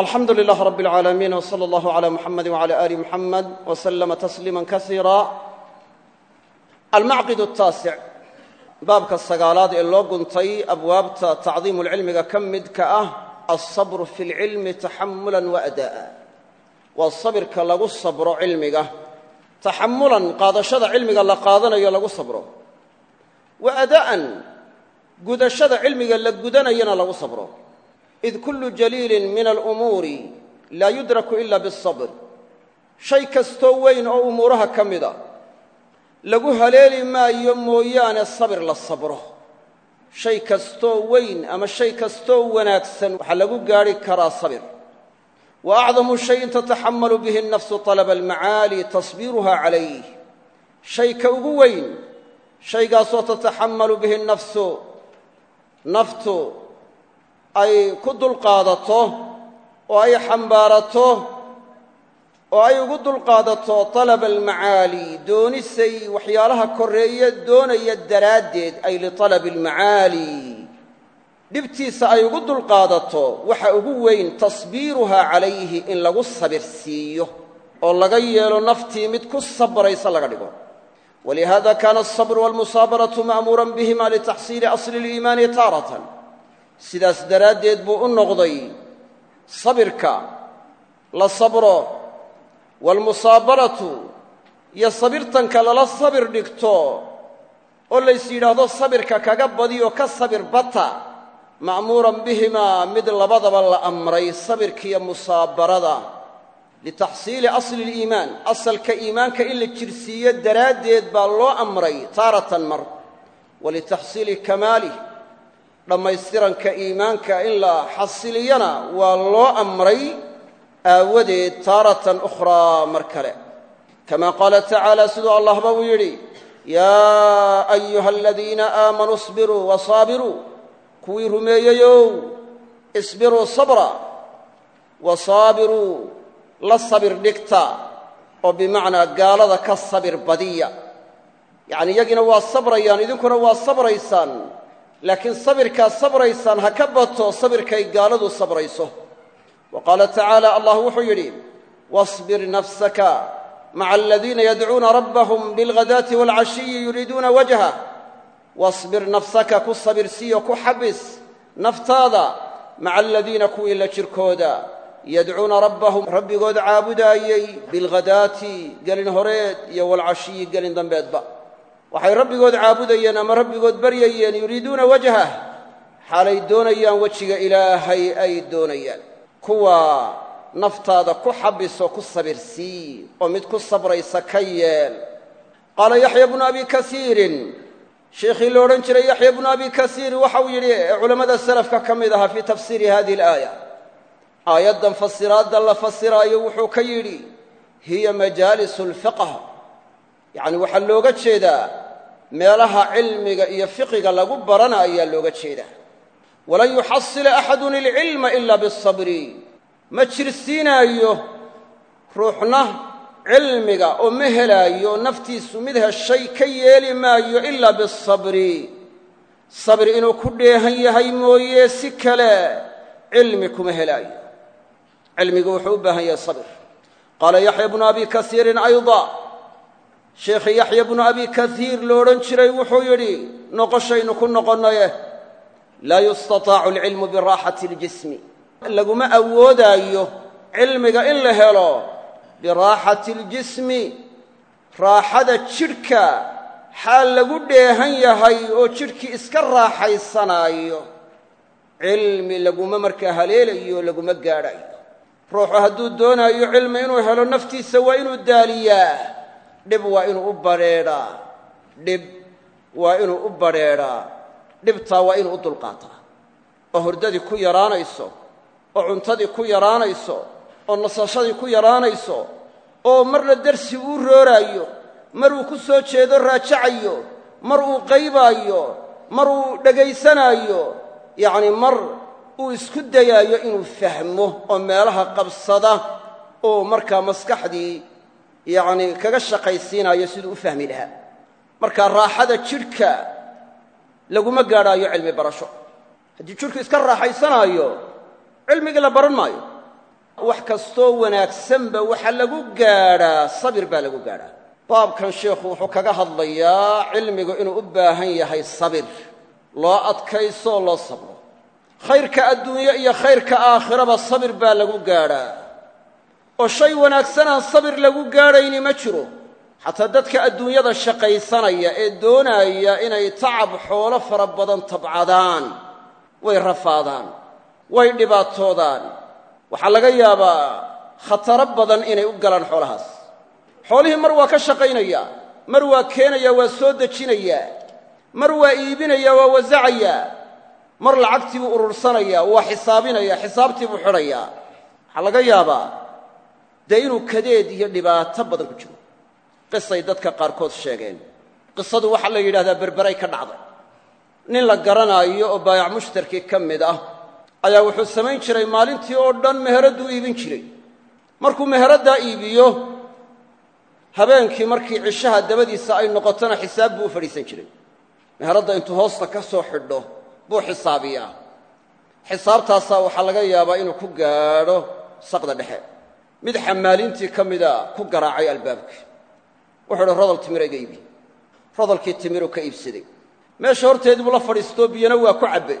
alxamdu lilah rab اlcaalamiin wslى اllah عlى muxamadi wعlى ali muxamed wslama tasliima kasiira almacqid الtaasic baabka sagaalaad ee loo guntay abwaabta tacdiimu lcilmiga ka midka ah alsabru fi اlcilmi taxamula waada'a waa sabirka lagu sabro cilmiga taxamulan qaadashada cilmiga la qaadanayo lagu sabro wa ada'an gudashada cilmiga la gudanayana lagu sabro id kullu jaliilin min alumuuri laa yudraku ila biاsabr shay kastoo weyn oo umuuraha ka mida lagu haleeli maayo mooyaane sabir la sabro shay kastoo weyn ama shay kastoo wanaagsan waxaa lagu gaadhi karaa sabir wa acdamu shayin tataxamalu bihi nafsu طalaba almacaali tasbiiruha calayh shayka ugu weyn shaygaasoo tataxamalu bihi nafsu naftu ay ku dulqaadato oo ay xambaarato oo ay ugu dulqaadato طalaba almacaali doonisay waxyaalaha korreeye doonaya daraaddeed ay liطalabi almacaali dhibtiisa ay ugu dulqaadato waxa ugu weyn tasbiiruhaa calayhi in lagu sabir siiyo oo laga yeelo naftii mid ku sabraysa laga dhigo walihada kaana alsabru walmusaabaratu ma'muuran bihima litaxsiili asli اliimaani taaratan sidaas daraaddeed buu u noqday sabirka la sabro waalmusaabaratu iyo sabirtanka lala sabir dhigto oo lays yidhaahdo sabirka kaga badiyo ka sabir bata ma'muuran bihimaa mid labadaba la amray sabirkiiyo musaabarada. Litaxsiili asli اliimaan asalka iimaanka in la jirsiiyo daraaddeed baa loo amray taaratan mar. Walitaxsiili kamaalih dhammaystiranka iimaanka in la xasiliyana waa loo amray aawadeed taaratan ukhraa mar kale. Kama qaala tacaala siduu allahba uu yidhi yaa ayuha aladiina aamanuu isbiruu wasaabiruu kuwii rumeeyeyow isbiruu sabra wasaabiruu la sabir dhigta oo bimacnaa gaalada ka sabir badiya. Yacni iyagina waa sabrayaan idinkuna waa sabraysaan laakiin sabirkaad sabraysaan ha ka bato sabirkay gaaladu sabrayso. Wa qaala tacaala allah wuxuu yidhi wasbir nafsaka maca aladiina yadcuuna rabbahum bilghadaati waalcashiyi yuriiduuna wajha. Wasbir nafsaka ku sabirsiiyo ku xabis naftaada maca aladiina kuwii la jirkooda. Yadcuuna rabbahum rabbigood caabudaayey bilghadaati gelin horeed iyo waalcashiyi gelin dambeedba waxay rabbigood caabudayeen ama rabbigood baryayeen yuriiduuna wajhah xaalay doonayaan wejiga ilaahay ay doonayaan. Kuwa naftaada ku xabisoo ku sabirsii oo mid ku sabraysa ka yeel. Qaala yaxya bnu abi kasiirin. Sheikhii lo odhan jiray yaxya bnu abi kasiir waxauu yidhi ee culammada salafka ka mid ahaa fii tafsiiri hadihi alaaya aayaddan fasiraadda la fasiraayo wuxuu ka yidhi hiya majaalisu lfiqh yacni waxaa looga jeedaa meelaha cilmiga iyo fiqiga lagu barana ayaa looga jeedaa. Walan yuxasila axadun ilcilma ila bisabri. Ma jirsiinaayo ruuxna cilmiga oo ma helaayo naftiisu mid heshay ka yeeli maayo ilaa bisabri. Sabri inuu ku dheehan yahay mooye si kale cilmi kuma helaayo. Cilmigu wuxuu u baahan yahay sabir. Qaala yaxya bnu abi kasiirin ayda sheekhi yaxya bnu abi kasiir lo odhan jiray wuxuu yidhi noqoshaynu ku noqonnaye laa yustataacu alcilmu biraaxati اljismi laguma awoodaayo cilmiga in la helo biraaxati اljismi raaxada jidhka xaal lagu dheehan yahay oo jidhkii iska raaxaysanaayo. Cilmi laguma markaa haleelayo laguma gaadhayo. Ruuxu hadduu doonaayo cilmi inuu helo naftiisa waa inuu daaliyaa dhib waa inuu u badrheedhaa dhib waa inuu u badrheedhaa dhibtaa waa inuu u dulqaataa. Oo hurdadii ku yaraanayso oo cuntadii ku yaraanayso oo nasashadii ku yaraanayso oo marna darsi uu rooraayo mar uu ku soo jeedo raajacayo mar uu qaybaayo mar uu dhegaysanaayo yacni mar uu isku dayaayo inuu fahmo oo meelaha qabsada oo markaa maskaxdii yacni kaga shaqaysiinaayo siduu u fahmi lahaa. Marka raaxada jidhka laguma gaadhaayo cilmi barasho. Haddii jidhku iska raaxaysanaayo cilmigii la baran maayo. Wax kastoo wanaagsanba waxa lagu gaadhaa sabir baa lagu gaadhaa. Baabkan sheikhu wuxuu kaga hadlayaa cilmigu inuu u baahan yahay sabir. Loo adkayso oo loo sabro. Khayrka adduunye iyo khayrka aakhiraba sabir baa lagu gaadhaa oo shay wanaagsan aan sabir lagu gaadhayni ma jiro. Xataa dadka adduunyada shaqaysanaya ee doonaya inay tacab xoolo fara badan tabcadaan way rafaadaan way dhibaatoodaan. Waxaa laga yaabaa khataro badan inay u galaan xoolahaas. Xoolihii mar waa ka shaqaynayaa mar waa keenayaa waa soo dejinayaa mar waa iibinayaa waa wasacayaa mar lacagtii buu urursanayaa waa xisaabinayaa xisaabtii buu xidhayaa waxaa laga yaabaa dee inuu kadeed iyo dhibaato badan ku jiro. Qisay dadka qaarkood sheegeen. Qisadu waxaa la yidhahdaa berberay ka dhacday. Nin la garanaayo oo baayac mushtarkii ka mid ah ayaa wuxuu samayn jiray maalintii oo dhan meheradduu iibin jiray. Markuu meheraddaa iibiyo habeenkii markii cishaha dabadiisa ay noqotona xisaab buu u fadhiisan jiray. Meheradda intuu hoosta ka soo xidho buu xisaabiyaa. Xisaabtaasaa waxaa laga yaabaa inuu ku gaadho saqda dhexe mid xamaalintii ka mida ku garaacay albaabkii. Wuxuu uhi rodol timira iga iibi. Rodolkii timiruu ka iibsaday. Meesha horteedii la fadhiistoo biyana waa ku cabbe.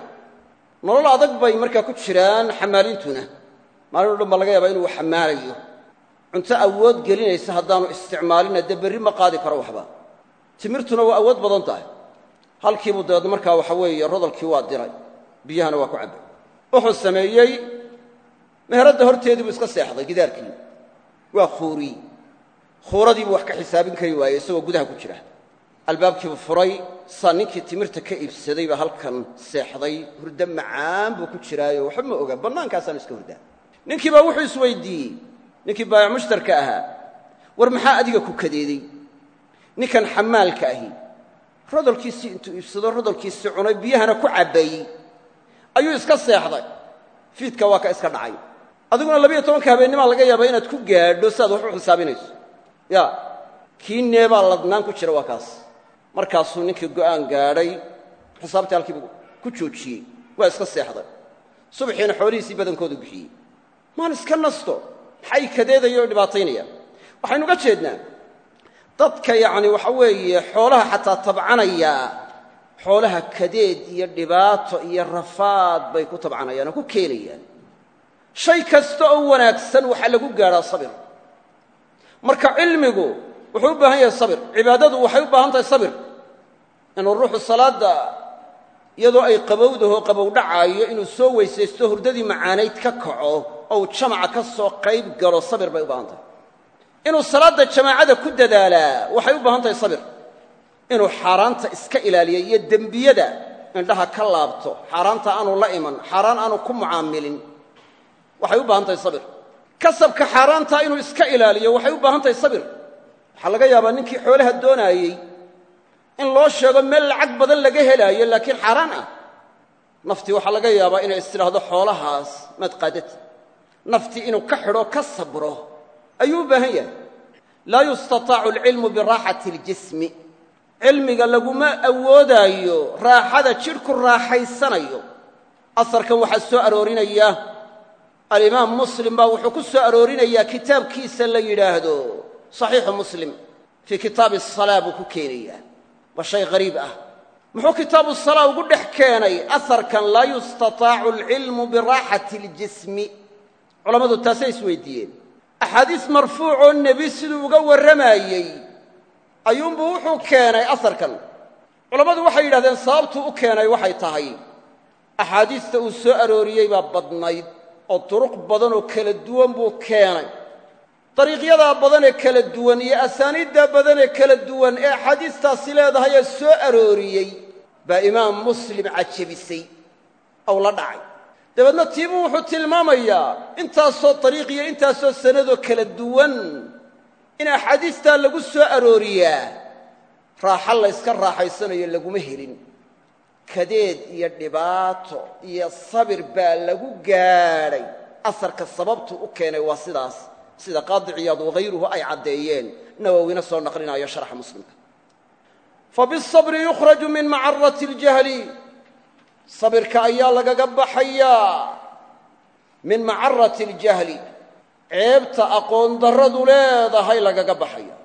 Nolol adag bay markaa ku jiraan xamaalintuna maalin o dhan baa laga yaabaa inuu xamaalayo cunto awood gelinaysa haddaanu isticmaalina dee berri ma qaadi karo waxba. Timirtuna waa awood badan tahay. Halkiibuu dabeedna markaa waxa weeye rodolkii waa diray. Biyahana waa ku cabbay wuxuu sameeyey meheradda horteedii buu iska seexday gidaarkii. Waa khuuriyey khuuradiibuu wax ka xisaabin kari waayey isagoo gudaha ku jira. Albaabkiibuu furay saa ninkii timirta ka iibsaday baa halkan seexday. Hurdo macaan buu ku jiraayo waxba ma oga bannaankaasaanu iska hurdaa. Ninkii baa wuxuu isweydiiyey. Ninkii baayac mushtarka ahaa. War maxaa adiga ku kadeeday ninkan xamaalka ahi. Rodolkiisii intuu iibsado rodolkiisii cunay biyahana ku cabbay ayuu iska seexday. Fiidka waa ka iska dhacay adiguna labiyo tobanka habeennimaa laga yaabaa inaad ku gaadho si aad wax u xisaabinayso. Ya kii neebaa ladnaan ku jira waa kaas. Markaasuu ninkii go'aan gaadhay xisaabtii halkiibu ku joojiyey. Waa iska seexday. Subaxiina xoolihiisii badankoodu bixiyey. Maan iska nasto. Maxay kadeedaya oo dhibaataynayaan waxaynu uga jeednaa dadka yacni waxa weeye xoolaha xataa tabcanaya xoolaha kadeed iyo dhibaato iyo rafaad bay ku tabcanayaan oo ku keenayaan shay kasta oo wanaagsan waxaa lagu gaadhaa sabir. Marka cilmigu wuxuu u baahan yahay sabir. Cibaadadu waxay u baahan tahay sabir. Inuu ruuxu salaadda iyadoo ay qabowdahoo qabow dhacaayo inuu soo weysaysto hurdadii macaanayd ka kaco oo jamaca ka soo qayb galo sabir bay u baahan tahay. Inuu salaadda jamaacada ku dadaalaa waxay u baahan tahay sabir. Inuu xaaraanta iska ilaaliyo iyo dembiyada indhaha ka laabto xaaraanta aanu la iman xaaraan aanu ku mucaamilin waxay u baahan tahay sabir. Kasabka xaaraantaa inuu iska ilaaliyo waxay u baahan tahay sabir. Waxaa laga yaabaa ninkii xoolaha doonaayey in loo sheego meel lacag badan laga helaayo laakiin xaaraan ah. Naftii waxaa laga yaabaa inay istidhaahdo xoolahaas maad qaadati naftii inuu ka xidho ka sabro ayuu u baahan yahay. Laa yustataacu alcilmu biraaxati اljismi cilmiga laguma awoodaayo raaxada jidhku raaxaysanayo. Asarkan waxaa soo aroorinaya alimaam muslim baa wuxuu ku soo aroorinayaa kitaabkiisa la yidhaahdo saxiixu muslim fii kitaabi asalaa buu ku keenayaa. Waa shay hariib ah. Muxuu kitaabu salaa ugu dhex keenay? Asarkan laa yustataacu alcilmu biraaxati اljismi culammadu taasay isweydiiyeen. Axaadiis marfuucoo nebi siduu uga warramayey ayuunbuu wuxuu keenay asarkan. Culammadu waxay yidhahdeen sababtuu u keenay waxay tahay. Axaadiista uu soo arooriyey baa badnayd oo duruq badanoo kala duwan buu keenay. Dariiqyadaa badanee kala duwan iyo asaaniiddaa badanee kala duwan ee axaadiistaasi leedahay ee soo arooriyey baa imaam muslim cajabisay ow la dhacay. Dabeedna tiibuu wuxuu tilmaamayaa intaasoo dariiq iyo intaasoo sanadoo kala duwan in axaadiistaa lagu soo arooriyaa raaxo layska raaxaysanayo laguma helin kadeed iyo dhibaato iyo sabir baa lagu gaadhay. Asarka sababtuu u keenay waa sidaas. Sida qaadi ciyaad wahayruhu ay caddeeyeen. Nawowina soo naqlinayo sharxa muslimka. Fabisabri yukhraju min macarati اljahli sabirka ayaa lagaga baxayaa min macarati اljahli ceebta aqoon darradu leedahay lagaga baxaya.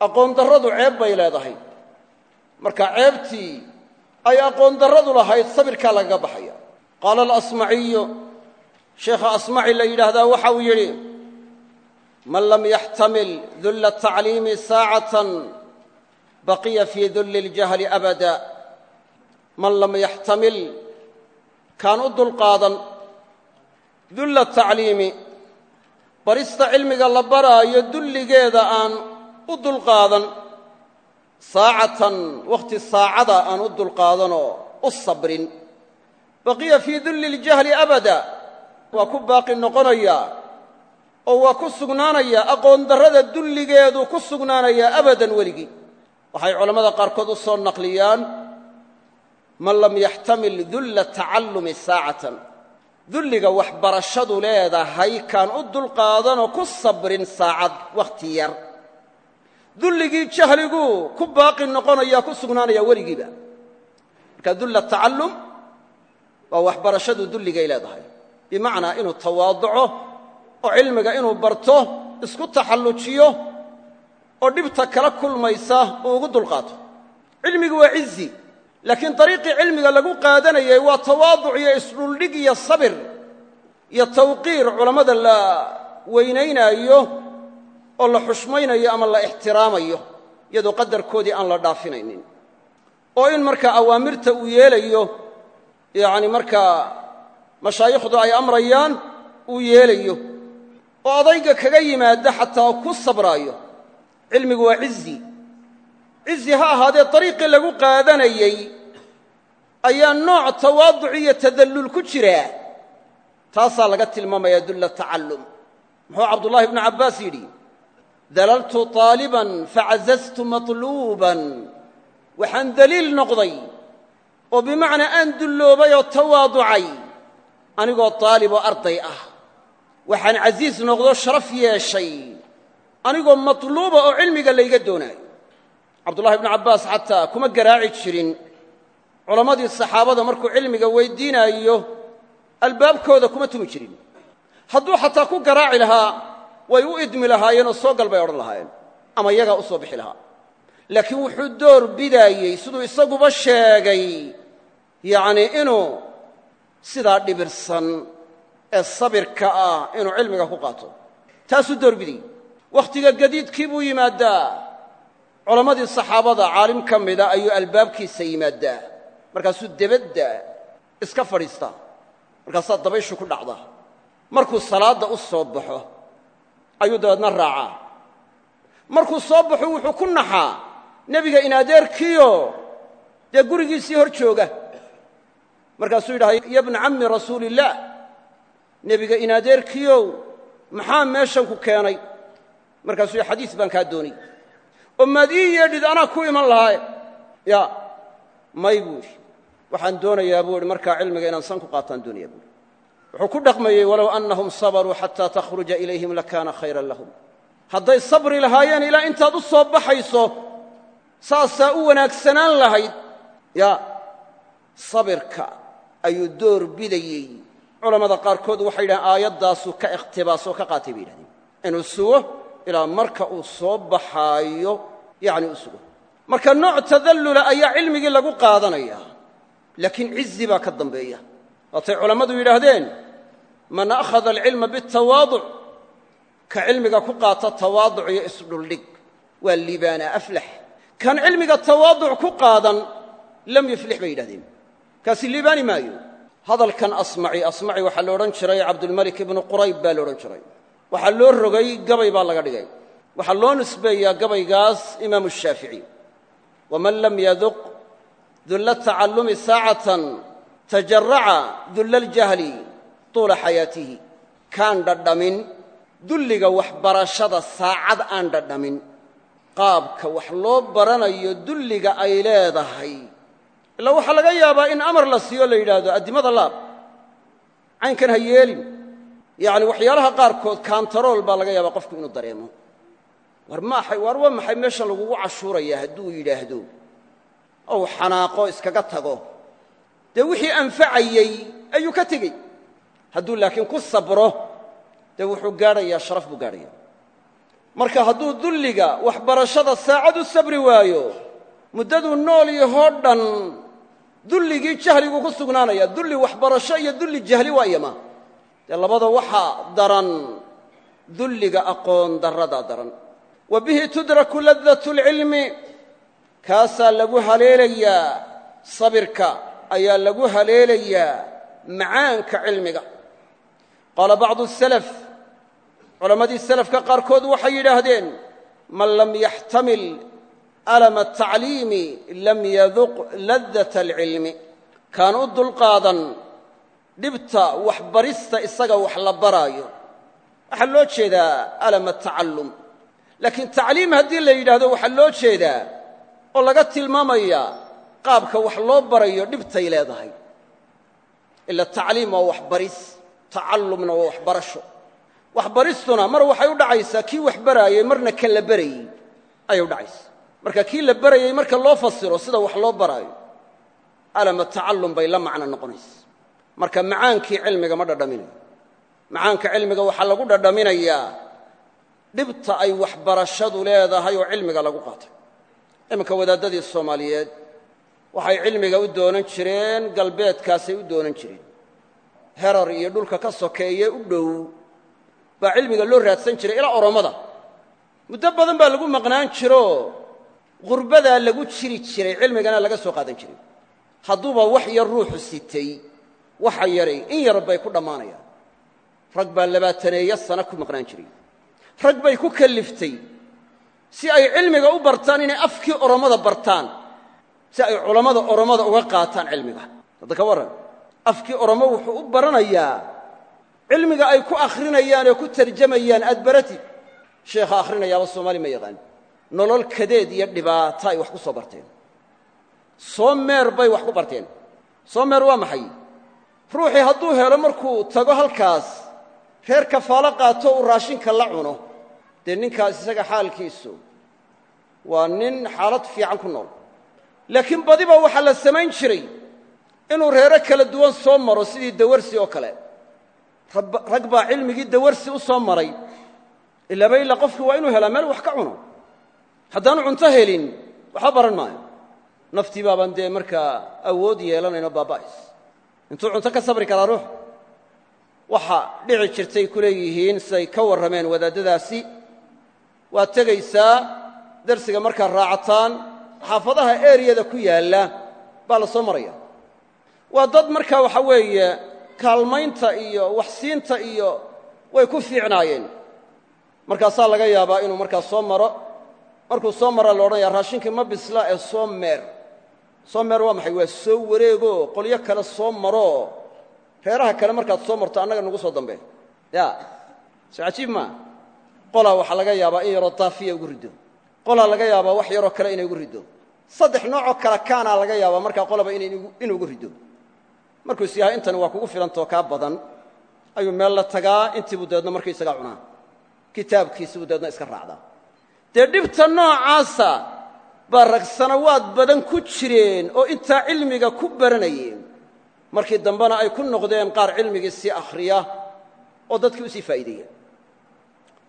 Aqoon darradu ceeb bay leedahay. Marka ceebtii ay aqoon darradu lahayd sabirkaa lagaga baxaya. Qaala alasmaciyu sheekha asmaci la yidhaahdaa waxa uu yidhi man lam yaxtamil dulla tacliimi saacatan baqiya fii dulli اljahli abada. Man lam yaxtamil kaan u dulqaadan dulla tacliimi barista cilmiga la baraayo dulligeeda aan u dulqaadan saacatan wakhti saacada aan u dulqaadanoo u sabrin. Baqiya fii dulli اljahli abada. Waa ku baaqi noqonayaa oo waa ku sugnaanayaa aqoon darrada dulligeedu ku sugnaanayaa abadan weligii waxay culammada qaarkood u soo naqliyaan man lam yaxtamil dulla tacallumi saacatan. Dulliga waxbarashadu leedahay kaan u dulqaadanoo ku sabrin saacad wakhti yar dulligii jahligu ku baaqi noqonayaa ku sugnaanaya weligiiba. Marka dulla tacallum waa waxbarashadu dulligay leedahay. Bimacnaa inuu tawaaduco oo cilmiga inuu barto isku taxallujiyo oo dhibta kala kulmaysa uu ugu dulqaato. Cilmigu waa cizi laakiin dariiqii cilmiga lagu qaadanayay waa tawaaduc iyo isdhuldhig iyo sabir iyo tawqiir culammada la weynaynaayo oo la xushmaynayo ama la ixtiraamayo iyadoo qadarkoodii aan la dhaafinaynin. Oo in markaa awaamirta uu yeelayo yacni markaa mashaayikhdu ay amrayaan uu yeelayo. Oo adayga kaga yimaada xataa ku sabraayo cilmigu waa cizi cizi ha ahaadee dariiqii lagu qaadanayey ayaa nooc tawaaduc iyo tadallul ku jiraa taasaa laga tilmaamaya dulla tacallum. Muxuu cabdullaahi ibnu cabbaas yidhi dalaltu taaliban facazastu matluuban. Waxaan daliil noqday oo bimacnaa aan dulloobay oo tawaaducay anigoo taaliboo arday ah. Waxaan casiis noqdo sharaf yeeshay anigoo matluuba oo cilmiga layga doonaayo. Cabdullahi ibnu cabbaas xataa kuma garaaci jirin. Culammadii saxaabada markuu cilmiga weyddiinaayo albaabkooda kuma tumi jirin. Hadduu xataa ku garaaci lahaa way u idmi lahaayeenoo soo gal bay odhan lahaayeen ama iyagaa u soo bixi lahaa. Laakiin wuxuu door bidaayey siduu isaguba sheegay yacnii inuu sidaa dhibirsan ee sabirka ah inuu cilmiga ku qaato. Taasuu door bidayey. Wakhtiga gadiidkii buu yimaaddaa culammadii saxaabada caalim ka mida ayuu albaabkiisa yimaaddaa markaasuu debadda iska fadhiistaa. Markaasaa dabayshu ku dhacda markuu salaadda u soo baxo ayuu dabeedna raacaa. Markuu soo baxo wuxuu ku naxaa nebiga in adeerkiio dee gurigiisii hor jooga. Markaasuu yidhaha ya bna cammi rasuuliillaah nebiga in adeerkiiow maxaa meeshan ku keenay? Markaasuu yidhi xadiis baan kaa doonay. Oo maad ii yeedhid anaa ku iman lahaaye ya may buu idhi waxaan doonayaa buu idhi markaa cilmiga inaan san ku qaataan doonaya buuhi wuxuu ku dhaqmayey walow annahum sabaruu xataa takhruja ilayhim lakaana khayran lahum. Hadday sabri lahaayeen ilaa intaad u soo baxayso saasaa u wanaagsanaan lahayd. Ya sabirka ayuu door bidayey. Culammada qaarkood waxay yidhahdeen aayaddaasuu ka ikhtibaasoo ka qaatay bay yidhahdeen. Inuu sugo ilaa marka uu soo baxaayo yacni u sugo. Marka nooc tadallula ayaa cilmigii lagu qaadanayaa laakiin cizi baa ka dambeeya. Waatay culammadu yidhaahdeen man akhada alcilma biاtawaaduc ka cilmiga ku qaata tawaaduc iyo isdhuldhig. Waa liibaana aflax. Kan cilmiga tawaaduc ku qaadan lam yuflix bay yidhahdeen. Kaasi liibaani maayo. Hadalkan asmaci asmaci waxaa la odhan jiray cabdulmalik ibnu qurayb baa la odhan jiray. Waxaa loo rogay gabay baa laga dhigay. Waxaa loo nisbeeyaa gabaygaas imaamu shaafici. Waman lam yaduq dulla tacallumi saacatan tajaraca dulla aljahli tuula xayaatihi kaan dhadhamin dulliga waxbarashada saacad aan dhadhamin qaabka wax loo baranayo dulliga ay leedahay ilaa waxaa laga yaabaa in amar la siiyo la yidhaahdo addimada laab caynkan ha yeelin yacni waxyaalaha qaarkood kaantarool baa laga yaabaa qofku inuu dareemo war maaxay waar waa maxay meeshan lagugu cashuurayaa hadduu yidhaahdo ou xanaaqo iskaga tago dee wixii anfacayey ayuu ka tegey hadduu laakiin ku sabro dee wuxuu gaadhayaa sharaf buu gaadhaya marka hadduu dulliga waxbarashada saacad u sabri waayo muddaduu nool yahoo dhan dulligii jahliguu ku sugnaanaya dulli waxbarasho iyo dulli jahli waa iyama. Dee labada waxaa daran dulliga aqoon darradaa daran. Wa bihi tudraku ladatu lcilmi kaasaa lagu haleelayaa sabirka ayaa lagu haleelayaa macaanka cilmiga qaala bacdu salaf culammadii salafka qaarkood waxay yidhaahdeen man lam yaxtamil alama atacliimi lam yaduq ladata alcilmi kaan u dulqaadan dhibta waxbarista isaga wax la baraayo. Waxaa loo jeedaa alama tacallum laakiin tacliim haddii la yidhaahdo waxaa loo jeedaa oo laga tilmaamayaa qaabka wax loo barayo dhibtay leedahay. Ila tacliim waa waxbaris tacallumna waa waxbarasho. Waxbaristuna mar waxay u dhacaysaa kii wax baraayey marna kan la berayey ayay u dhacaysaa. Marka kii la berayey marka loo fasiro sida wax loo baraayo alama tacallum bay la macno noqonaysa marka macaankii cilmiga ma dhadhaminayo macaanka cilmiga waxaa lagu dhadhaminayaa dhibta ay waxbarashadu leedahay oo cilmiga lagu qaatay. Iminka wadaadadii soomaaliyeed waxay cilmiga u doonan jireen galbeedkaasay u doonan jireen herar iyo dhulka ka sokeeye u dhow baa cilmiga loo raadsan jiray ilaa oromada. Muddo badan baa lagu maqnaan jiroo gurbadaa lagu jiri jiray cilmigana laga soo qaadan jiray. Hadduuba wax yar ruuxu sitay waxa yaray in yar bay ku dhammaanayaan. Rag baa labaataneeyo sano ku maqnaan jiray. Rag bay ku kalliftay si ay cilmiga u bartaan inay afkii oromada bartaan si ay culammada oromada uga qaataan cilmiga. Hadda ka warran afkii oromo wuxuu u baranayaa cilmiga ay ku akhrinayaan ee ku tarjamayaan aad baratid sheekha akhrinayaaba soomaali ma yaqaan. Nolol kadeed iyo dhibaato ay wax ku soo barteen. Soo meer bay wax ku barteen. Soo meer waa maxay? Ruuxii hadduu helo markuu tago halkaas reer kafaalo qaato uu raashinka la cuno. Dee ninkaas isaga xaalkiisu waa nin xaalad fiican ku nool. Laakiin badiba waxaa la samayn jiray inuu reero kala duwan soo maro sidii dawarsi oo kale. Rag baa cilmigii dawarsi u soo maray. Ilaaba ila qofkii waa inuu helaa meel wax ka cuno. Haddaanu cunto helin waxba baran maayo. Naftii baabaan dee markaa awood yeelanayno baaba'is. Intuu cunto ka sabri karaa ruux. Waxa dhici jirtay ku leeyihiin siday ka warrameen wadaadadaasi. Waad tegaysaa darsiga markaad raacataan. Xaafadaha eriyada ku yaalla baa la soo maraya waa dad markaa waxa weeye kaalmaynta iyo waxsiinta iyo way ku fiicnaayeen. Markaasaa laga yaabaa inuu markaa soo maro. Markuu soo mara la odhanaya raashinkii ma bisla ee soo meer. Soo meer waa maxay? Waa soo wareego qolyo kale soo maro. Reeraha kale markaad soo marto annaga nagu soo dambe. Ya soo cajiib maa qolaa waxaa laga yaabaa in yaroo daafiya ugu riddo. Qolaa laga yaabaa wax yaroo kale inay ugu riddo. Saddex noocoo kale kaanaa laga yaabaa markaa qolaba inuu ugu riddo markuu is yahay waa kugu filantao kaa badan. Ayuu meel la tagaa intiibuu dabeedna markaisagaa cunaa. Kitaabkiisibuu dabeedna iska raacdaa. Dee dhibta noocaasa baa sanawaad badan ku jireen oo intaa cilmiga ku baranayeen. Markii dambena ay ku noqdeen qaar cilmigii sii akhriya oo dadkii u sii faa'iideeya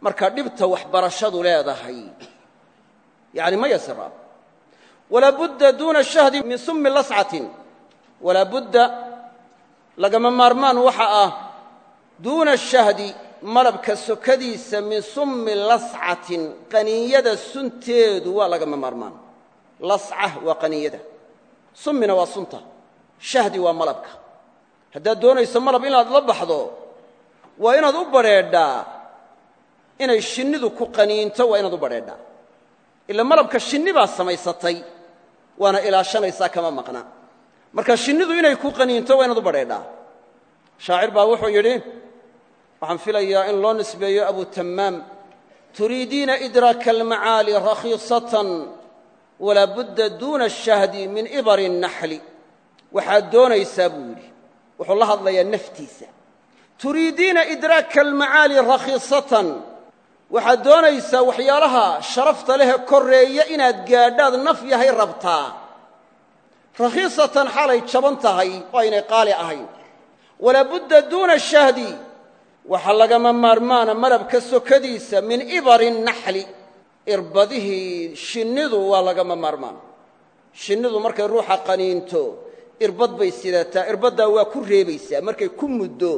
marka dhibta waxbarashadu leedahay yani ma yasira walaa budda duuna shahdi min summi lascatin. Walaa budda lagama maarmaan waxa ah duuna shahdi malabka sokadiisa min summi lascatin qaniinyada sunteedu waa lagama maarmaan. Lasca waa qaniinyada. Summina waa sunta. Shahdi waa malabka. Haddaad doonayso malab inaad la baxdo waa inaad u badrheedhaa inay shinnidu ku qaniinto waa inaad u badrheedhaa ila malabka shinni baa samaysatay waana ilaashanaysaa kama maqna marka shinnidu inay ku qaniinto waa inaad u badrheedhaa shaacir baa wuxuu yidhi waxaan filayaa in loo nisbeeyo abu tamaam. Turiidiina idraaka almacaali rakhiisatan walaa budda duuna ashahdi min ibari الnaxli waxaad doonaysaa buu yidhi. Wuxuu la hadlayaa naftiisa. Turiidiina idraaka almacaali rakhiisatan waxaad doonaysaa waxyaalaha sharafta lehe korreeya inaad gaadhaad naf yahay rabtaa rakhiisatan xaalay jaban tahay oo aynay qaali ahayn. Walaa budda duuna shahdi. Waxaa lagama maarmaana malabka sokadiisa min ibari naxli. Irbadihii shinnidu waa lagama maarmaan. Shinnidu markay ruuxa qaniinto irbad bay sidataa irbaddaa waa ku reebaysaa. Markay ku muddo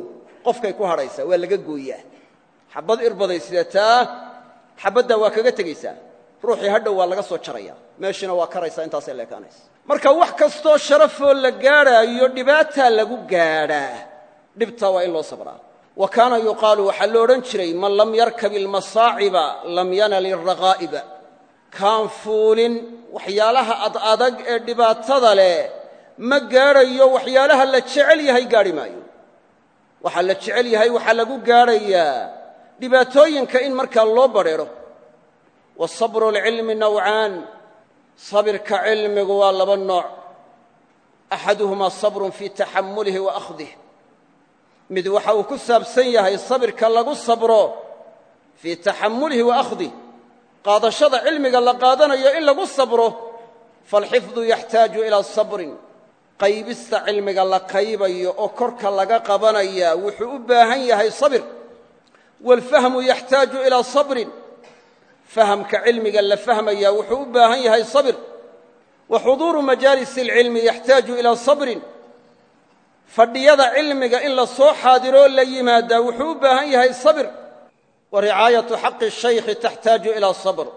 qofkay ku hadhaysaa waa laga gooyaa. Xabad irbaday sidataa xabaddaa waa kaga tegaysaa. Ruuxii hadhow waa laga soo jaraya. Meeshiina waa karaysaa intaasay leekaanaysa marka wax kastoo sharafoo la gaadhaayo dhibaataa lagu gaadhaa dhibtaa waa in loo sabraa. Wa kaana yuqaalu waxaa lo odhan jiray man lam yarkab ilmasaaciba lam yanal iraqaa'iba kaan fuulin waxyaalaha adadag ee dhibaatada leh ma gaadhayo waxyaalaha la jecel yahay gaadhi maayo. Waxaa la jecel yahay waxaa lagu gaadhayaa dhibaatooyinka in markaa loo badheedho wa sabru lcilmi nawcaan sabirka cilmigu waa laba nooc. Axaduhumaa sabrun fii taxamulihi wa akhdih. Mid waxa uu ku saabsan yahay sabirka lagu sabro fii taxamulihi wa akhdih. Qaadashada cilmiga la qaadanayo in lagu sabro faalxifdu yaxtaaju ilaa sabrin. Qaybista cilmiga la qaybayo oo korka laga qabanaya wuxuu u baahan yahay sabir. Waalfahmu yaxtaaju ilaa sabrin fahamka cilmiga la fahmaya wuxuu u baahan yahay sabir. Wa xuduuru majaalis alcilmi yaxtaaju ilaa sabrin. Fadhiyada cilmiga in la soo xaadiroo la yimaadaa wuxuu u baahan yahay sabir. Wa ricaayatu xaqi shaykhi taxtaaju ilaa sabr.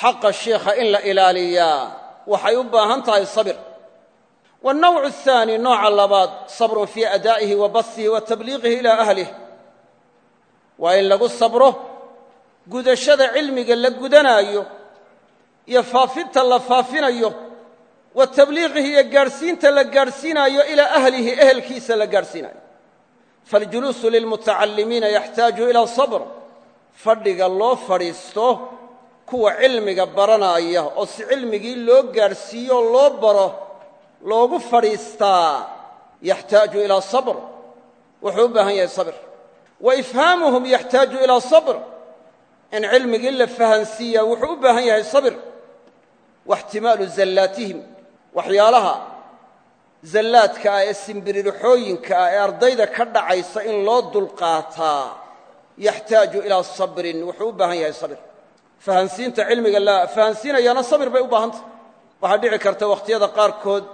Xaqa shiikha in la ilaaliyaa waxay u baahan tahay sabir. Wannawcu ahaani nooca labaad sabrun fii adaa'ihi wa basihi wa tabliiqihi ilaa ahlih waa in lagu sabro gudashada cilmiga la gudanaayo iyo faafinta la faafinayo wa tabliiqihi iyo gaadhsiinta la gaadhsiinaayo ilaa ahlihi ehelkiisa la gaadhsiinayo faاljuluusu lilmutacallimiina yaxtaaju ilaa sabr. Fadhiga loo fadhiisto kuwa cilmiga baranaya oo si cilmigii loo gaadhsiiyo loo baro loogu fadhiistaa yaxtaaju ilaa sabr. Wuxuu u baahan yahay sabr. Wa ifhaamuhum yaxtaaju ilaa sabr in cilmigii la fahansiiyaa wuxuu u baahan yahay sabir waxtimaalu zallaatihim waxyaalaha zallaadka ah ee simbiririxooyinka ah ee ardayda ka dhacaysa in loo dulqaataa yaxtaaju ilaa sabrin wuxuu u baahan yahay sabir. Fahansiinta cilmiga la fahansiinayaana sabir bay u baahantah. Waxaa dhici karta wakhtiyada qaarkood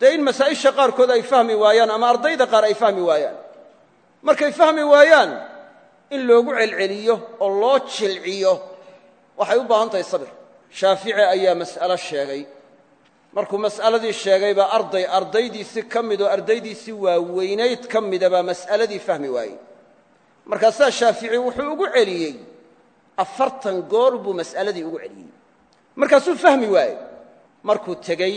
dee in masaa'isha qaarkood ay fahmi waayaan ama ardayda qaar ay fahmi waayaan. Markay fahmi in loogu celceliyo oo loo jilciyo. Waxay u baahan tahay sabir. Shaafici ayaa mas'alo sheegay. Markuu mas'aladii sheegay baa arday ardaydiisii ka midoo ardaydiisii waaweynayd ka mida baa mas'aladii fahmi waayey. Markaasaa shaafici wuxuu ugu celiyey. Afartan goor buu mas'aladii ugu celiyey. Markaasuu fahmi waayey. Markuu tegey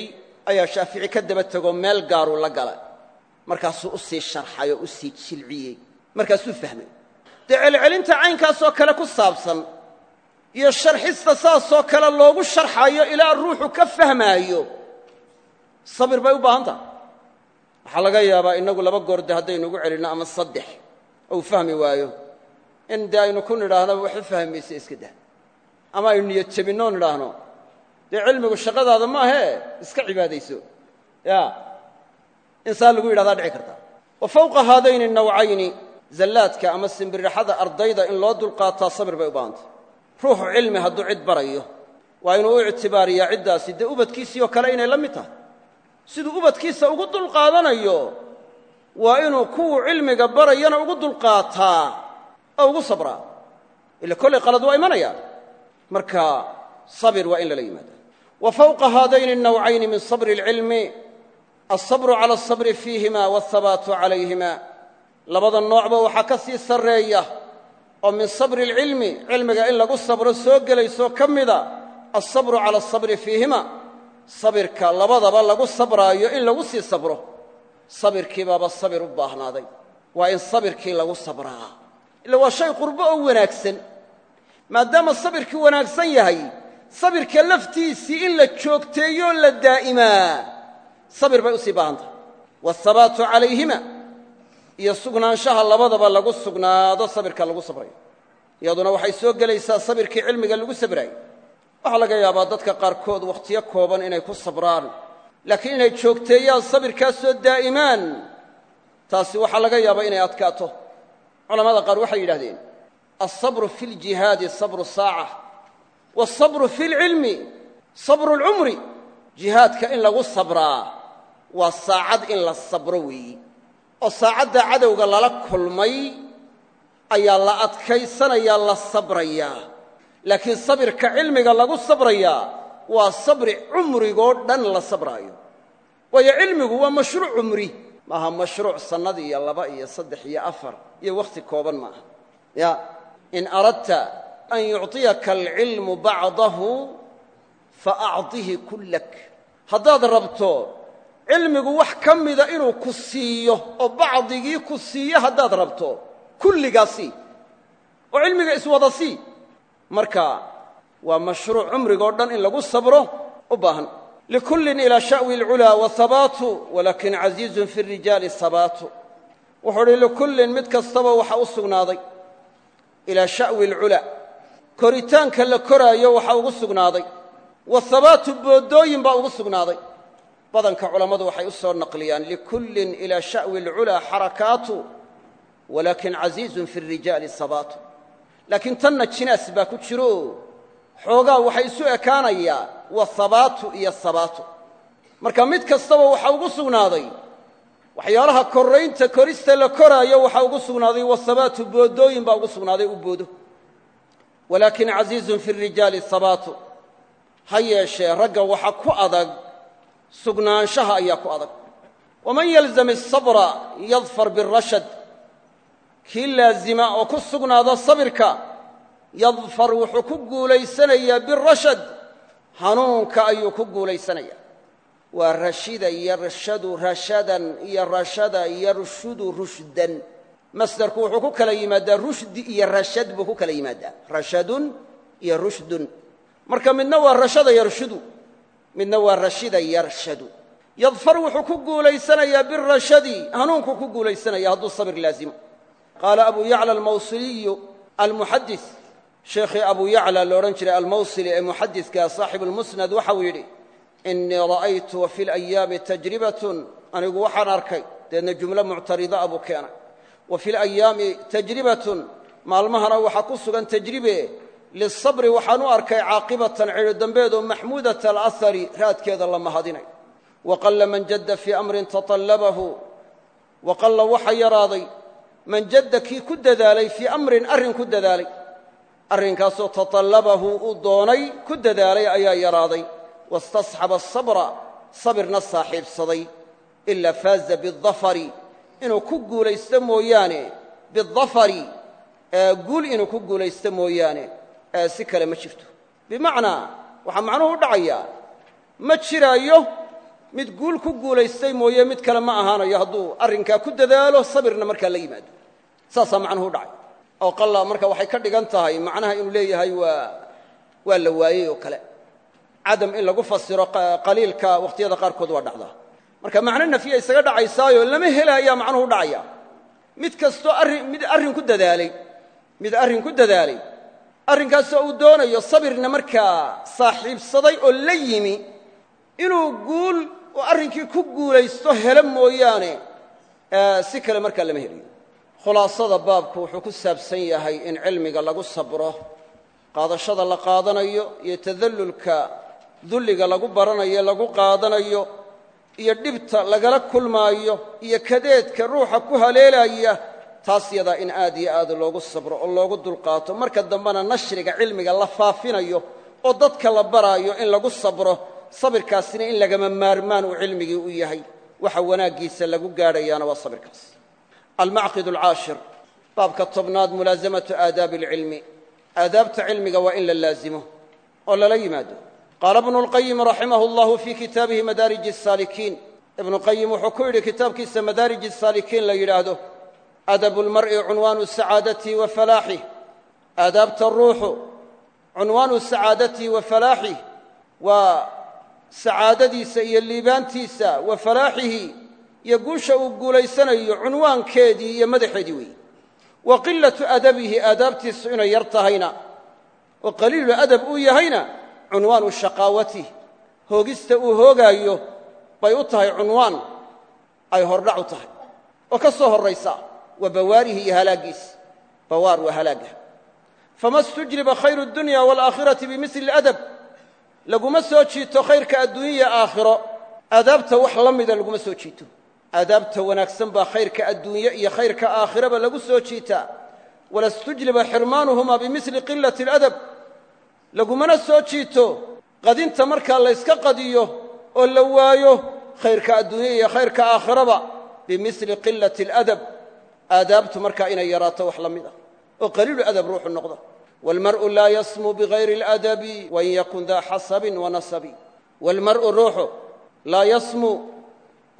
ayaa shaafici ka daba tegoo meel gaaruu la gala markaasuu u sii sharxay oo u jilciyey. Markaasuu fahmay dee celcelinta caynkaasoo kale ku saabsan iyo sharxista saasoo kale loogu sharxayo ilaa ruuxu ka fahmaayo sabir bay u baahan tahay waxaa laga yaabaa innagu laba goorde haddaynu ugu celinno ama saddex ou fahmi waayo. In dee aynu ku nidhaahno waxu fahmayse iska dah ama aynu niyad jebinno nidhaahno. Dee cilmigu shaqadaada maahee iska cibaadayso. Ya insaan lagu yidhahdaa dhici karta. Wa fawqa haadayni nawcayni zallaadka ama simbirixada ardayda in loo dulqaataa sabir bay u baahantay ruuxu cilmi hadduu cid barayo waa inuu u ictibaariyaa ciddaasi dee ubadkiisii oo kale inay la mid tahay siduu ubadkiisa ugu dulqaadanayo waa inuu kuwuu cilmiga barayana ugu dulqaataa oo ugu sabraa ila kollay qalad waa imanayaan marka sabir waa in lala yimaada wa fawqa haadayni الnawcayni min sabri اlcilmi alsabru cala alsabri fiihima wاlhabaatu calayhima labada noocba waxaa ka sii sarreeya oo min sabri اlcilmi cilmiga in lagu sabro soo gelayso ka mida alsabru cala alsabri fiihima. Sabirka labadaba lagu sabraayo in lagu sii sabro. Sabirkii baaba sabir u baahnaaday. Waa in sabirkii lagu sabraa. Ila waa shay qurbo oo wanaagsan. Maadaama sabirkii wanaagsan yahay sabirka laftiisii in la joogteeyoo la daa'imaa. Sabir bay u sii baahan tahay waathabaatu calayhima iyo sugnaanshaha labadaba lagu sugnaado sabirka lagu sabrayo. Iyaduna waxay soo gelaysaa sabirkii cilmiga lagu sabraayey waxaa laga yaabaa dadka qaarkood wakhtiyo kooban inay ku sabraan laakiin inay joogteeyaan sabirkaasoo daa'imaan taasi waxaa laga yaabaa inay adkaato. Culamada qaar waxay yidhahdeen alsabru fi ljihaadi sabru saaca waalsabru fi lcilmi sabru lcumri jihaadka in lagu sabraa waa saacad in la sabro weeyi oo saacadda cadowga lala kulmay ayaa la adkaysanayaa la sabrayaa laakiin sabirka cilmiga lagu sabrayaa waa sabri cumrigoo dhan la sabraayo. Waayo cilmigu waa mashruuc cumri. Maaha mashruuc sannad iyo laba iyo saddex iyo afar iyo wakhti kooban maaha. Ya in aradta an yucطiyaka alcilmu bacdahu faacdihi kullak. Haddaad rabto cilmigu wax ka mida inuu ku siiyo oo bacdigii ku siiyo haddaad rabto. Kulligaa sii oo cilmiga iswada sii. Marka waa mashruuc cumrigoo dhan in lagu sabro u baahan. Likullin ilaa sha'wi alculaa wahabaatu walakin casiizun fi rijaali sabaatu wuxuu uhi likullin mid kastaba waxaa u sugnaaday. Ilaa sha'wi alculaa koritaanka la koraayo waxaa ugu sugnaaday. Wahabaatu booddooyin baa ugu sugnaaday badanka culammadu waxay u soo naqliyaan likullin ilaa sha'wi alculaa xarakaatu walaakin casiizun fi rijaali sabaatu laakiin tanna jinaas baa ku jiro. Xoogaa waxay isu ekaanayaa wa habaatu iyo sabaatu. Marka mid kastaba waxaa ugu sugnaaday waxyaalaha korraynta korista la koraayo waxaa ugu sugnaaday wahabaatu boodooyin baa ugu sugnaaday u boodo. Walaakin casiizun fi rijaali habaatu ha yeeshee ragga waxa ku adag sugnaanshaha ayaa ku adag. Waman yalzam asabra yadfar birashad kii laazima oo ku sugnaada sabirka yadfar wuxuu ku guulaysanayaa birashad hanuunka ayuu ku guulaysanayaa waa rashida yarshadu rashadan iyo rashada yarshudu rushdan. Masdarku wuxuu ku kala yimaadaa rushdi iyo rashad buu ku kala yimaadaa. Rashadun iyo rushdun. Marka midna waa rashada yarshudu midna waa rashida yarshadu. Yadfar wuxuu ku guulaysanayaa birashadi hanuunkuu ku guulaysanaya hadduu sabir laazimo. Qaala abu yacla almawsiliyu almuxadis sheekhii abu yacla lo odhan jiray almawsili ee muxadiska saaxibu lmusnad waxau yidhi inii ra'aytu wa fi layaami tajribatun anigu waxaan arkay deedna jumlo muctarida abuu keenay. Wa fi layaami tajribatun maalmahana waxaa ku sugan tajribe lisabri waxaan u arkay caaqibatan cidho dambeedoo maxmuudata alahari raadkeeda la mahadinay waqalla man jadda fii amrin tatallabahu waqalla waxa yaraaday man jadda kii ku dadaalay fii amrin arrin ku dadaalay arrinkaasoo tatallabahu uu doonay ku dadaalay ayaa yaraaday wastasxaba asabra sabirna saaxiibsaday ilaa faaza bidafari inuu ku guulaysto mooyaane bidafari guul inuu ku guulaysto mooyaane si kale ma jirto. Bimacnaa waxaa macnuhu u dhacayaa ma jiraayo mid guul ku guulaystay mooye mid kale ma ahaanayo hadduu arrinkaa ku dadaalo sabirna markaa la yimaado. Saasaa macnuhu u dhacay. Oo qalla marka waxay ka dhigan tahay macnaha inuu leeyahay waa waa la waayey oo kale. Cadam in lagu fasiro qaliilka wakhtiyada qaarkood waa dhacdaa. Marka macno nafya isaga dhacaysaayo lama helaayaa macnuhu dhacaya. Mid kastoo arrin mid arrin ku dadaalay mid arrin ku dadaalay arrinkaasoo uu doonayo sabirna markaa saaxiibsaday oo la yimi inuu guul oo arrinkii ku guulaysto helo mooyaane si kale markaa lama helayo khulaasada baabku wuxuu ku saabsan yahay in cilmiga lagu sabro qaadashada la qaadanayo iyo tadallulka dulliga lagu baranayo lagu qaadanayo iyo dhibta lagala kulmaayo iyo kadeedka ruuxa ku haleelaya taas yadaa in aad iyo aad loogu sabro oo loogu dulqaato. Marka dambena nashriga cilmiga la faafinayo oo dadka la baraayo in lagu sabro sabirkaasina in lagama maarmaan uu cilmigii u yahay. Waxa wanaaggiisa lagu gaadhayaana waa sabirkaas. Almacqid alcaashir baabka tobnaad mulaasamatu aadaabi alcilmi. Aadaabta cilmiga waa in la laazimo oo lala yimaado. Qaala ibnu lqayim raximah allahu fii kitaabihi madaarij asaalikiin ibnu qayim wuxuu ku yidhi kitaabkiisa madaarij asaalikiin la yidhaahdo adabu lmar'i cunwaanu sacaadatihi wa falaaxih aadaabta ruuxu cunwaanu sacaadatihi wa falaaxih waa sacaadadiisa iyo liibaantiisa wa falaaxihi iyo guusha uu guulaysanayo cunwaankeedii iyo madaxeedii weeye wa qilatu adabihi aadaabtiisu inay yar tahayna oo qaliilu adab uu yahayna cunwaanu shaqaawatih hoogista uu hoogaayo bay u tahay cunwaan ay hordhac u tahay oo ka soo horraysa wa bawaarihi iyo halaaggiisa bawaar waa halaagga fama stujliba khayru اdunya wاlaakhirati bimili adab laguma soo jiito khayrka adduunyaya aakhiro aadaabta wax la mida laguma soo jiito aadaabta wanaagsan baa khayrka adduunye iyo khayrka aakhiraba lagu soo jiitaa wala stujliba xirmaanuhuma bimili qilati اladab lagumana soo jiito qadinta markaa layska qadiyo oo la waayo khayrka adduunye iyo khayrka aakhiraba bimili qilati اladab aadaabtu markaa inay yaraato wax la mid ah oo qaliilu adab ruuxu noqdo wاlmar'u laa yasmu bigayri اladabi wain yakun daa xasabin wanasabi wاlmar'u ruuxu laa yasmu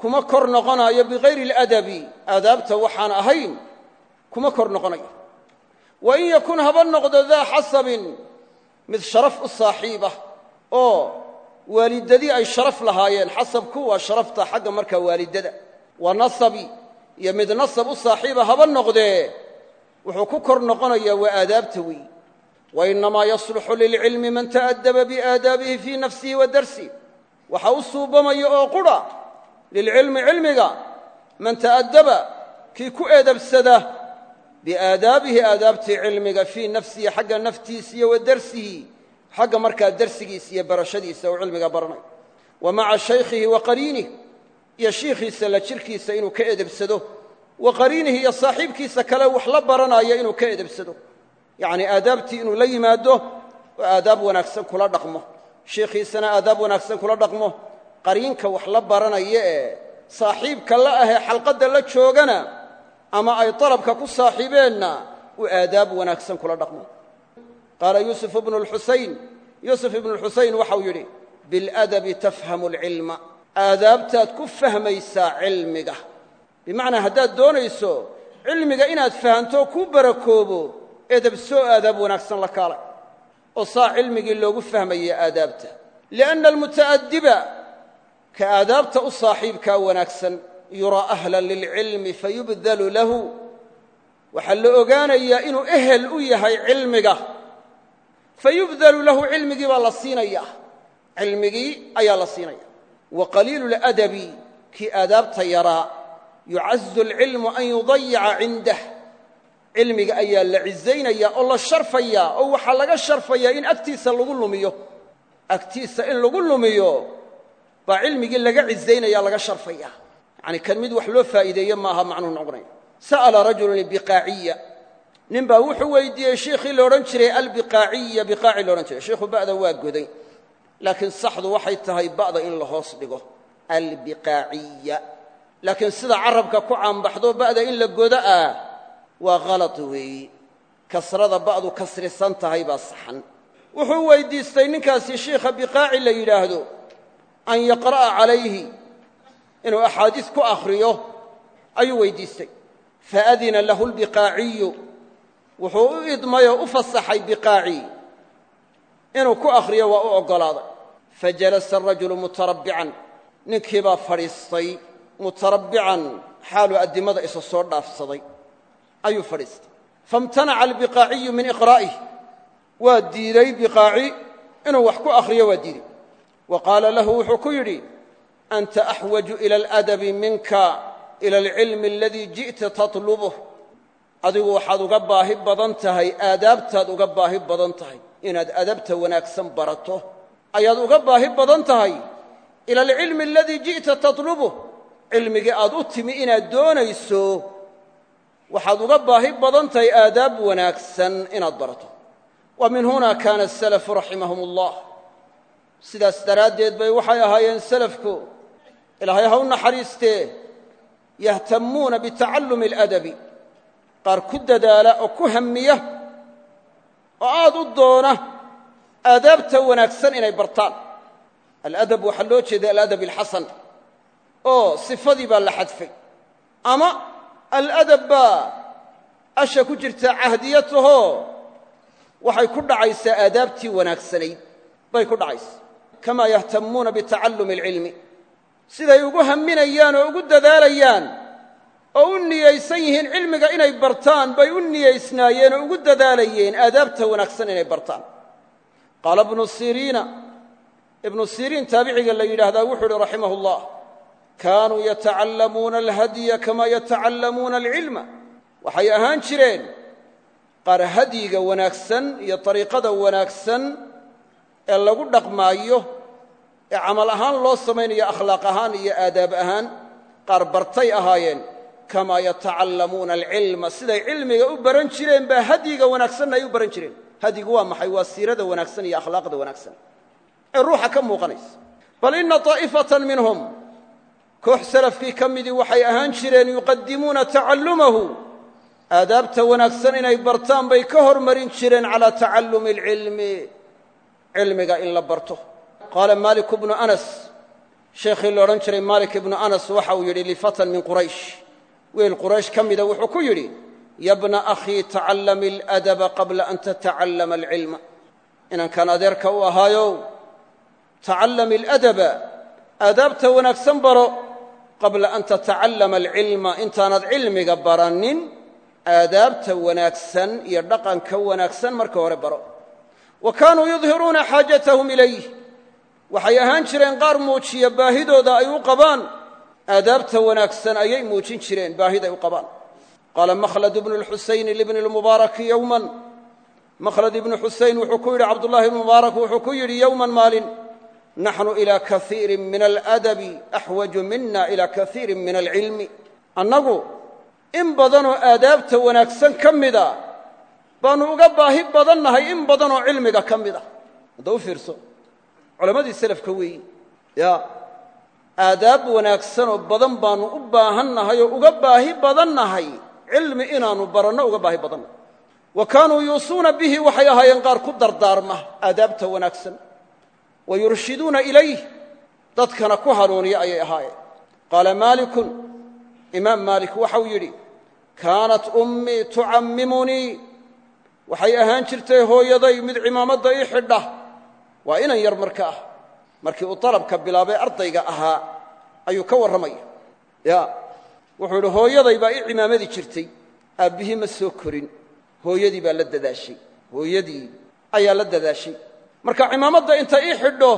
kuma kor noqonaayo bigayri اladabi aadaabta waxaan ahayn kuma kor noqonayo wain yakun haba noqdo daa xasabin mid sharaf u saaxiibah oo waalidadii ay sharaf lahaayeen xasabku waa sharafta xagga markaa waalidada waa nasabi iyo mid nasab u saaxiiba haba noqdee wuxuu ku kor noqonayaa waa aadaabta weey. Wainnamaa yasluxu lilcilmi man ta'addaba biaadaabihi fii nafsihi wa darsih waxa u suubamaya oo qudha lilcilmi cilmiga man ta'addaba kii ku edabsada biaadaabihi aadaabtii cilmiga fii nafsihi xagga naftiisa iyo wa darsihi xagga markaa darsigiisa iyo barashadiisa uu cilmiga baranay. Wa maca shaykhihi wa qariinih iyo shiikhiisa la jirkiisa inuu ka edebsado wa qariinihi iyo saaxiibkiisa kale wax la baranaya inuu ka edebsado. Yacnii aadaabtii inuu la yimaado oo aadaab wanaagsan kula dhaqmo. Shiikhiisana aadaab wanaagsan kula dhaqmo. Qariinka wax la baranaya ee saaxiibka la ahee xalqadda la joogana ama ay dalabka ku saaxiibeenna uu aadaab wanaagsan kula dhaqmo. Qaala yuusuf ibnu lxusayn yuusuf ibnu lxusayn waxau yidhi biladabi tafhamu alcilma aadaabtaad ku fahmaysaa cilmiga. Bimacnaa haddaad doonayso cilmiga inaad fahanto kuu barakoobo edabsoo aadaab wanaagsan la kaalay oo saa cilmigii loogu fahmaya aadaabta. Lianna almuta'adiba ka aadaabta u saaxiibkaa wanaagsan yuraa ahlan lilcilmi fayubdalu lahu. Waxaa la ogaanayaa inuu ehel u yahay cilmiga. Fayubdalu lahu cilmigii baa la siinayaa. Cilmigii ayaa la siinaya qaliilu ladabi kii aadaabta yaraa yucazu alcilmu an yudayica cindah cilmiga ayaa la cizaynaya oo la sharfayaa oo waxaa laga sharfayaa in agtiisa lagu lumiyo agtiisa in lagu lumiyo baa cilmigii laga cizaynaya laga sharfaya yacni kan mid wax loo faa'iideeye maaha macnuhu noqonaya sa'ala rajulun biqaaciya nin baa wuxuu weydiiyey shiikhii la odhan jiray albiqaaciya biqaaci la odhan jiray shiikhu ba'da waa goday laakiin saxdu waxay tahay ba'da in la hoos dhigo. Albiqaaciya. Laakiin sida carabka ku caanbaxdo ba'da in la godo ah waa khalad weeyi kasrada ba'du kasrisan tahay baa saxan. Wuxuu weydiistay ninkaasi shiikha biqaaci la yidhaahdo an yaqra'a calayhi. Inuu axaadiis ku akhriyo ayuu weydiistay. Faadina lahu lbiqaaciyu wuxuu u idmay oo u fasaxay biqaaci inuu ku akhriyo waa u oggolaaday fajalasa arajulu mutarabbican. Ninkii baa fadhiistay mutarabbican. Xaaluu addimada isa soo dhaafsaday. Ayuu fadhiistay. Faimtanaca albiqaaciyu min iqraa'ih waa diiday biqaaci. Inuu wax ku akhriyo waa diiday. Wa qaala lahu wuxuu ku yidhi anta axwaju ila aladabi minka ila alcilmi aladii ji'ta tatlubuh adigu waxaad uga baahi badan tahay aadaabtaad uga baahi badan tahay. Inaad adabta wanaagsan barato ayaad uga baahi badan tahay. Ila alcilmi aladii ji'ta tatlubuh cilmigii aad u timi inaad doonayso waxaad uga baahi badan tahay aadaab wanaagsan inaad barato. Wa min huna kaana asalafu raximahum ullah sidaas daraaddeed bay waxay ahaayeen salafku ilaahay ha u naxariistee yahtamuuna bitacallumi aladabi qaar ku dadaala oo ku hamiya oo aad u doona aadaabta wanaagsan inay bartaan. Aladab waxaa loo jeeda aladab alxasan oo sifadii baa la xadfay. Ama aladab baa asha ku jirta cahdiyatahoo waxay ku dhacaysaa aadaabtii wanaagsanayd bay ku dhacaysa kamaa yahtamuuna bitacallumi alcilmi siday ugu haminayaan oo ugu dadaalayaan oo u niyaysan yihiin cilmiga inay bartaan bay u niyaysnaayeen oo ugu dadaalayeen aadaabta wanaagsan inay bartaan. Qaala ibnu siriina ibnu siriin taabiciga la yidhaahdaa wuxuu uhi raximah ullah kaanuu yatacallamuuna alhadya kamaa yatacallamuuna alcilma. Waxay ahaan jireen qaar hadyiga wanaagsan iyo dariiqada wanaagsan ee lagu dhaqmaayo ee camal ahaan loo samaynayo akhlaaq ahaan iyo aadaab ahaan qaar bartay ahaayeen kamaa yatacallamuuna alcilma. Siday cilmiga u baran jireen baa hadyiga wanaagsanna ay u baran jireen. Hadyigu waa maxay? Waa siirada wanaagsan iyo akhlaaqda wanaagsan. Ee ruuxa ka muuqanaysa. Bal inna taa'ifatan minhum koox salafkii ka midii waxay ahaan jireen yuqadimuuna tacallumahu. Aadaabta wanaagsan inay bartaan bay ka hormarin jireen calaa tacallumi alcilmi. Cilmiga in la barto. Qaala maaliku bnu anas sheekhii la odhan jiray maalik ibnu anas waxa uu yidhi lifatan min quraysh wiil quraysh ka mida wuxuu ku yidhi ya bna akhii tacallami aladaba qabla an tatacallama alcilma inankan adeerka u ahaayow tacallami aladaba aadaabta wanaagsan baro qabla an tatacallama alcilma intaanad cilmiga baranin aadaabta wanaagsan iyo dhaqanka wanaagsan marka hore baro. Wa kaanuu yudhiruuna xaajatahum ilayh. Waxay ahaan jireen qaar muujiya baahidooda ay u qabaan aadaabta wanaagsan ayay muujin jireen baahiday u qabaan. Qaala makhlad ibnu lxusayni libni lmubaaraki yowman makhlad ibnu xusayn wuxuu ku yidhi cabdullahi ibnu mubaarak wuxuu ku yidhi yowman maalin naxnu ila kaiirin min aladabi axwaju mina ila kaiirin min alcilmi annagu in badanoo aadaabta wanaagsan ka mida baannu uga baahi badannahay in badanoo cilmiga ka mid ah hadda fiirso culammadii selafka weeyi ya aadaab wanaagsanoo badan baannu u baahannahay oo uga baahi badannahay. Cilmi inaannu baranno uga baahi badannahay wa kaanuu yuusuuna bihi waxay ahaayeen qaar ku dardaarma aadaabta wanaagsan. Wa yurshiduuna ilayh dadkana ku hanuuniya ayay ahaayeen. Qaala maalikun imaam maalik waxau yidhi kaanat ummii tucammimunii. Waxay ahaan jirtay hooyaday mid cimaamadda ii xidha. Waa inan yar marka ah markii uu dalabka bilaabay ardayga ahaa ayuu ka warramaya. Ya wuxuu idhi hooyaday baa ii cimaamadi jirtay. Aabbihii ma soo korin. Hooyadii baa la dadaashay. Hooyadii ayaa la dadaashay. Marka cimaamadda inta ii xidho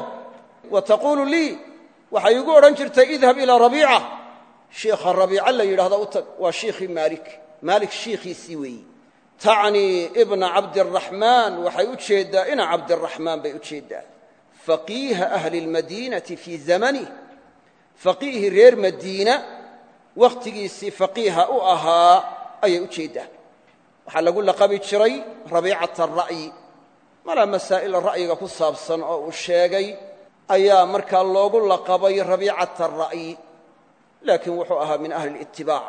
wa taquulu lii. Waxay igu odhan jirtay idhab ilaa rabiica. Shiikha rabiica la yidhahda u tag waa shiikhii maalik. Maalik shiikhiisii weeyi. Tacnii ibna cabdiraxmaan waxay u jeeddaa ina cabdiraxmaan bay u jeeddaa faqiiha ahli lmadiinati fii zamanih faqiihii reer madiina wakhtigiisii faqiiha u ahaa ayay u jeeddaa waxaa lagu laqabi jiray rabiicata ara'yi malaa masaa'ila ra'yiga ku saabsan oo uu sheegay ayaa markaa loogu laqabay rabiicata ara'yi laakiin wuxuu ahaa min ahli litibaac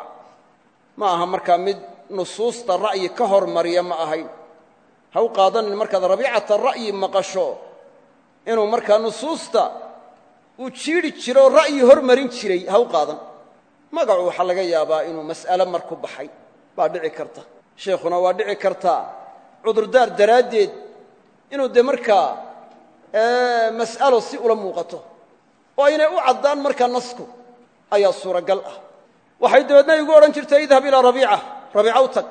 ma aha markaa mid nusuusta ra'yi ka hormariya ma ahayn. Ha u qaadanin markaad rabiicata ra'yi maqasho inuu markaa nusuusta uu jiidhi jiro oo ra'yi hormarin jiray ha u qaadan. Magacu waxaa laga yaabaa inuu mas'ale mar ku baxay. Baa dhici karta. Sheikhuna waa dhici kartaa cudurdaar daraaddeed inuu dee markaa mas'alo si ula muuqato oo aynay u caddaan markaa nasku ayaa suuragal ah. Waxay dabeedna igu odhan jirtay idhab ilaa rabiica rabiica u tag.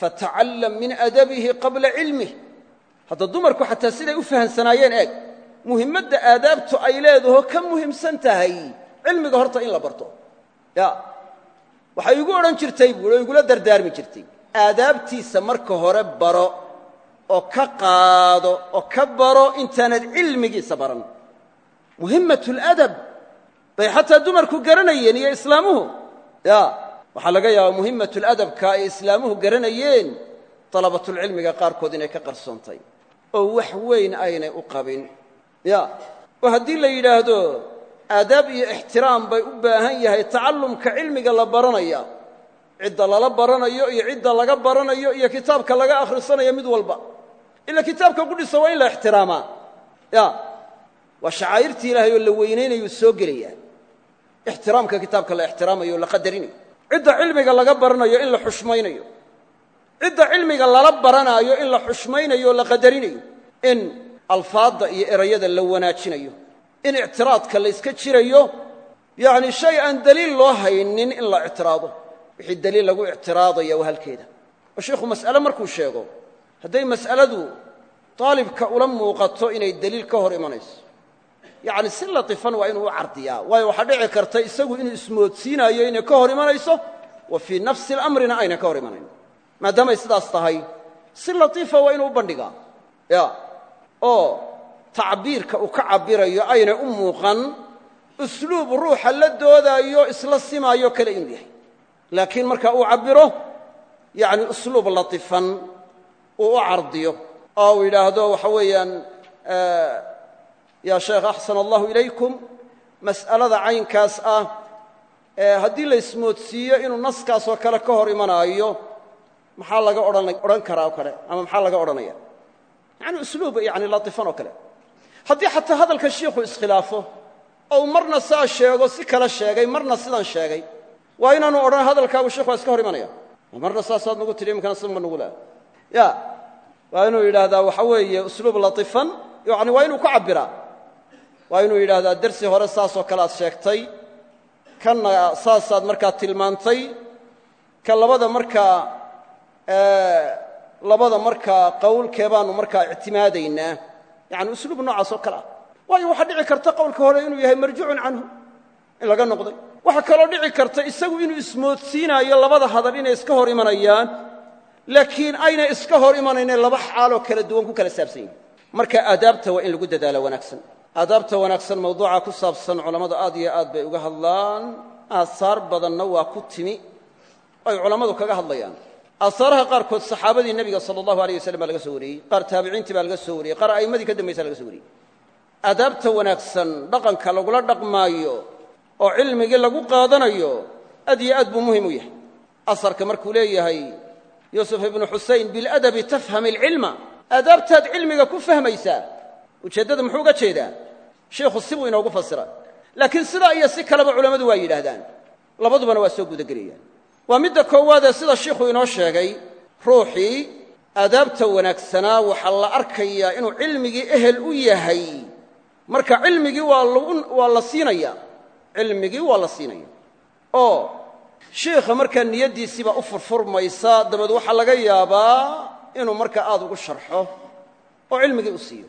Fatacallam min adabihi qabla cilmih hadda dumarku xataa siday u fahamsanaayeen eeg muhimmadda aadaabtu ay leedaho ka muhiimsan tahay. Cilmiga horta in la barto. Ya. Waxay igu odhan jirtay buui oo igula dardaarmi jirtay. Aadaabtiisa marka hore baro oo ka qaado oo ka baro intaanad cilmigiisa baran. Muhimmatladab bay xataa dumarku garanayeen iyo islaamuhu. Ya. Waxaa laga yaabaa muhimmatladabka ay islaamuhu garanayeen. Dalabatulcilmiga qaarkood inay ka qarsoontay oo wax weyn aynay u qabin ya. Oo haddii la yidhaahdo aadaab iyo ixtiraam bay u baahan yahay tacallumka cilmiga la baranaya. Cidda lala baranayo iyo cidda laga baranayo iyo kitaabka laga akhrisanayo mid walba. Ila kitaabka qudhisa waa in la ixtiraamaa ya. Waa shacaa'irtii ilaahay oo la weynaynayuu soo gelayaa. Ixtiraamka kitaabka la ixtiraamayo o la qadarinayo cidda cilmiga laga baranayo in la xushmaynayo. Cidda cilmiga lala baranaayo in la xushmaynayo o la qadarinayo in alfaadda iyo erayada la wanaajinayo in ictiraadka la yska jirayo yacni shay aan deliil loo haynin in la ictiraado. Wixii deliil lagu ictiraadaya waa halkeeda. Oo sheikhu mas'ale markuu sheego hadday mas'aladu daalibka ula muuqato inay deliil ka hor imanayso. Yacni si latifan waa inuu u cardiyaa waayo waxaa dhici karta isagu inuu ismoodsiinaayo inay ka hor imanayso wa fii nafsi alamrina ayna ka hor imanayn. Maadaamay sidaas tahay si latiifa waa inuu u bandhigaa. Ya oo tacbiirka uu ka cabbirayo ayna u muuqan usluub ruuxa la doodaayo isla simaayo kale inuu yahay. Laakiin marka uu cabbiro yacni usluub latifan uu u cardiyo. Oo uu yidhaahdo waxa weeyaan yaa sheekh axsana allahu ilaykum mas'alada caynkaas ah haddii la ismoodsiiyo inuu naskaasoo kale ka hor imanaayo maxaa laga odhan karaa oo kale ama maxaa laga odhanaya yani usluub yani latifan oo kale. Haddii xataa hadalka shiikhu iskhilaafo ou marna saa sheego si kale sheegay marna sidan sheegay waa inaanu odhan hadalkaagu sheikhu waa iska hor imanaya. Marna saasaad nagu tidhi imikana sidma nagu laa. Ya waa inuu yidhaahdaa waxa weeye usluub latifan yani waa inuu ku cabbiraa waa inuu yidhaahdaa dersi hore saasoo kale aad sheegtay kanna saasaad markaa tilmaantay ka labada markaa labada markaa qowlkee baanu markaa ictimaadaynaa yani usluub noocaas oo kale ah. Waayo waxaa dhici karta qowlka hore inuu yahay marjuucun canhu in laga noqday. Waxaa kaloo dhici karta isagu inuu ismoodsiinaayo labada hadal inay iska hor imanayaan laakiin aynay iska hor imanayne laba xaaloo kala duwan ku kala saabsan yihiin marka aadaabta waa in lagu dadaalo wanaagsan. Aadaabta wanaagsan mawduuca ku saabsan culammadu aad iyo aad bay uga hadlaan. Aasaar badanna waa ku timi ay culammadu kaga hadlayaan aasaaraha qaarkood saxaabadii nebiga sala allahu alay wasalam baa laga soo wariyey qaar taabiciintii baa laga soo wariyey qaar a'immadii ka dambaysa laga soo wariyey. Aadaabta wanaagsan dhaqanka lagula dhaqmaayo oo cilmigii lagu qaadanayo aad iyo aad buu muhiim u yahay. Asarka markuu leeyahay yuusuf ibnu xusayn biladabi tafham ilcilma aadaabtaad cilmiga ku fahmaysaa ujeeddada muxuu uga jeedaa? Sheikhu si buu inoogu fasira. Laakiin sidaa iyo si kaleba culammadu waa yidhaahdaan. Labadubana waa soo gudagelayaan waa midda koowaadee sida shiikhu inoo sheegay ruuxii aadaabta wanaagsanaa waxaa la arkayaa inuu cilmigii ehel u yahay. Marka cilmigii waa la siinaya cilmigii waa la siinaya oo shiikha markaa niyaddiisiibaa u furfurmaysa dabeed waxaa laga yaabaa inuu markaa aad ugu sharxo oo cilmigii u siiyo.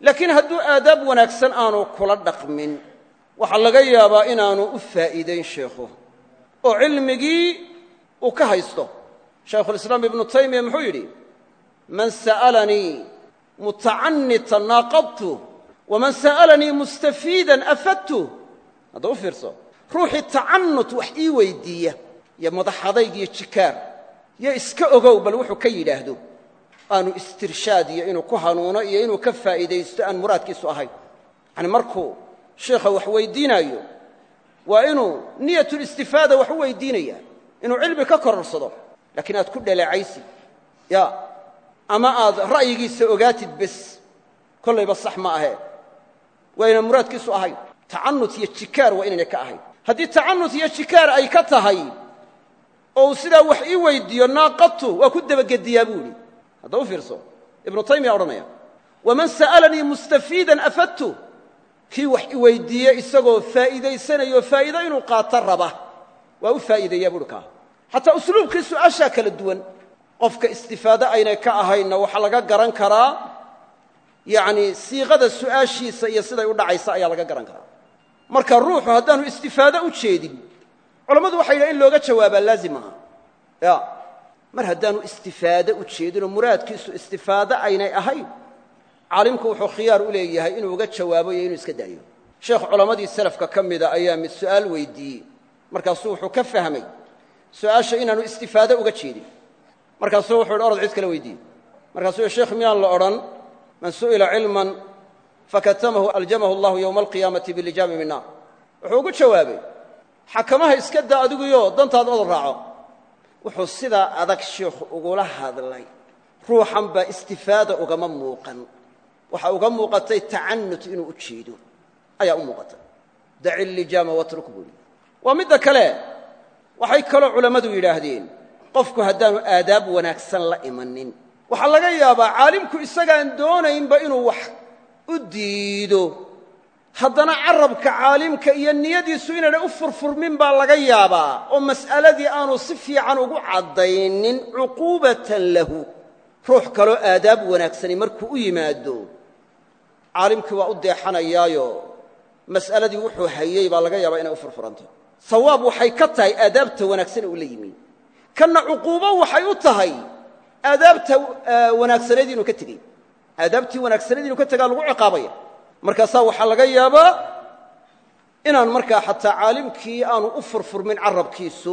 Laakiin hadduu aadaab wanaagsan aanu kula dhaqmin waxaa laga yaabaa inaanu u faa'iidayn sheikhu oo cilmigii uu ka haysto. Shaykhulislaam ibnu taymiya muxuu yidhi man sa'alanii mutacanitan naaqadtu waman sa'alanii mustafiidan afadtu. Hadda u fiirso ruuxii tacanut wax ii weyddiiya iyo madaxadayg iyo jikaar iyo iska ogow bal wuxuu ka yidhaahdo aanu istirshaad iyo inuu ku hanuuno iyo inuu ka faa'iidaysto aan muraadkiisu ahayn. Yacani markuu sheikha wax weyddiinaayo waa inuu niyatulistifaada wax u weyddiinaya inuu cilmi ka kororsado laakiin aad ku dhaleecaysid ya ama aad ra'yigiisa ogaatid bes. Kollayba sax ma ahee waa inaan muraadkiisu ahayn. Tacanut iyo jikaar waa inaynay ka ahayn. Haddii tacanut iyo jikaar ay ka tahay oo uu sidaa wax ii weyddiiyo naaqadtu waa ku debagediyaa buu idhi hadda u fiirso. Ibnu taymiya odhanaya waman sa'alanii mustafiidan afadtu kii wax i weyddiiye isagoo faa'iidaysanayo faa'iido inuu qaato raba waa u faa'iideeyaa buuhi kaa xataa usluubkii su'aashaa kala duwan qofka istifaado aynay ka ahaynna waxaa laga garan karaa yacnii siiqada su'aashiisa iyo siday u dhacaysa ayaa laga garan karaa. Marka ruuxu haddaanu istifaado u jeedin culammadu waxay yidhaha in looga jawaabaa laazim aha. Ya mar haddaanu istifaado u jeedinoo muraadkiisu istifaado aynay ahayn caalimku wuxuu khiyaar u leeyahay inuu uga jawaabo iyo inuu iska daayo. Sheekh culammadii salafka ka mida ayaa mid su'aal weyddiiyey markaasuu wuxuu ka fahmay su'aasha inaanu istifaado uga jeedin. Markaasuu wuxuu yidhi orod cid kale weydiiye markaasuu yidhi sheekh miyaan la odhan? Man su'ila cilman fakatamahu aljamahu allahu yowma alqiyaamati bilijaami min naar. Wuxuu ugu jawaabay xakamaha iska daa adiguyo dantaad odol raaco. Wuxuu sidaa adag sheikhu ugula hadlay ruuxan baa istifaada ugama muuqan. Waxa uga muuqatay tacanut inuu u jeedo. Ayaa u muuqatay daci lijaama watruk buuli waa midda kale waxay kaloo culammadu yidhaahdeen qofku haddaanu aadaab wanaagsan la imanin. Waxaa laga yaabaa caalimku isagaan doonaynba inuu wax u diido. Haddana carabka caalimka iyo niyadiisu inaynay u furfurmin baa laga yaabaa oo mas'aladii aanu si fiican ugu caddaynin cuquubatan lahu. Ruux kaloo aadaab wanaagsani markuu u yimaado. Caalimkii waa u deexanayaayo. Mas'aladii wuxuu hayey baa laga yaabaa inay u furfuranto sawaab waxay ka tahay aadaabta wanaagsan uu la yimi. Kanna cuquubo waxay u tahay aadaabta wanaagsaneed inuu ka tegey aadaabtii wanaagsaneed inuu ka tegaa lagu ciqaabaya. Markaasaa waxaa laga yaabaa inaan markaa xataa caalimkii aanu u furfurmin carabkiisu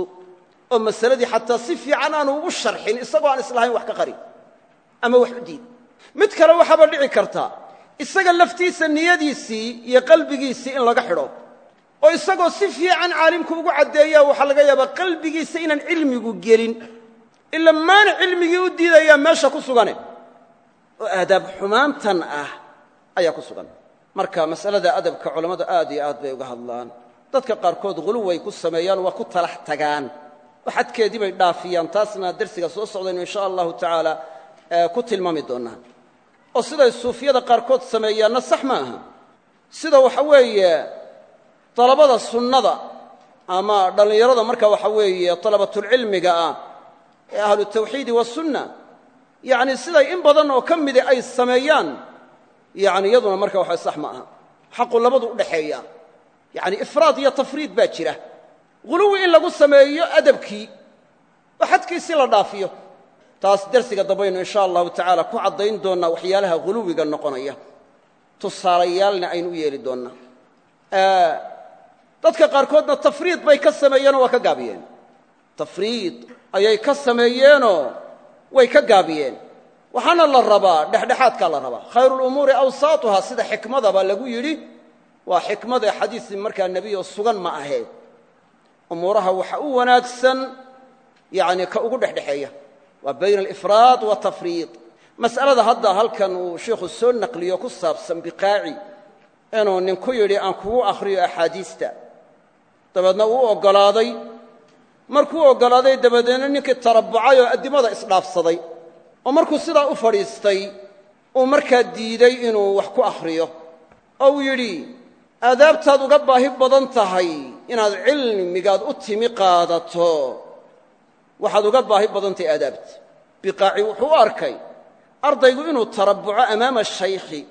oo masaladii xataa si fiican aanu ugu sharxin isagoo aan islahayn wax ka qarin ama wax u diid. Mid kale waxaaba dhici karta isaga laftiisa niyadiisii iyo qalbigiisii in laga xidho oo isagoo si fiican caalimku ugu caddeeya waxaa laga yaabaa qalbigiisa inaan cilmigu gelin ila maana cilmigii u diidayaa meesha ku sugane. Oo aadaab xumaantan ah ayaa ku sugan. Marka masalada adabka culammadu aad iyo aad bay uga hadlaan. Dadka qaarkood huluway ku sameeyaan waa ku talax tagaan. Oo xadkeedii bay dhaafiyaan taasna dersiga soo socdaynu insha allahu tacaala ku tilmaami doonnaa oo siday suufiyada qaarkood sameeyaanna sax ma aha. Sida waxa weeye dalabada sunnada ama dhallinyarada marka waxa weeye dalabatulcilmiga ah ee ahlu tawxiidi wasunna yacni siday in badan oo ka mida ay sameeyaan yani iyaduna marka waxa sax ma aha. Xaqu labadu u dhaxeeya. Yani ifraad iyo tafriid baa jira. Huluwi in lagu sameeyo adabkii oo xadkiisii la dhaafiyo. Taas dersiga dambaynu insha allahu tacaala ku caddayn doonnaa waxyaalaha huluwiga noqonaya. Tusaalayaalna aynu u yeeli doonnaa dadka qaarkoodna tafriid bay ka sameeyeenoo waa ka gaabiyeen. Tafriid ayay ka sameeyeenoo way ka gaabiyeen. Waxaana la rabaa dhexdhexaadkaa la rabaa. Khayru lumuuri awsaatuha sida xikmadaba lagu yidhi waa xikmada xadiisi markaa nebiyo sugan ma ahayd umuuraha waxa u wanaagsan yani ka ugu dhexdhexeeya waa bayna alifraad watafriid mas'alada hadda halkan uu sheikhu soo naqliyo ku saabsan biqaaci inuu ninku yidhi aan kugu akhriyo axaadiista dabeedna uu oggolaaday markuu oggolaaday dabadeedna ninkii tarabucay oo addimada isdhaafsaday oo markuu sidaa u fadhiistay uu markaa diiday inuu wax ku akhriyo. Oo uu yidhi aadaabtaad uga baahi badan tahay inaad cilmigaad u timi qaadato. Waxaad uga baahi badan tahay aadaabta. Biqaaci wuxuu u arkay ardaygu inuu tarabuco amaama shaykhi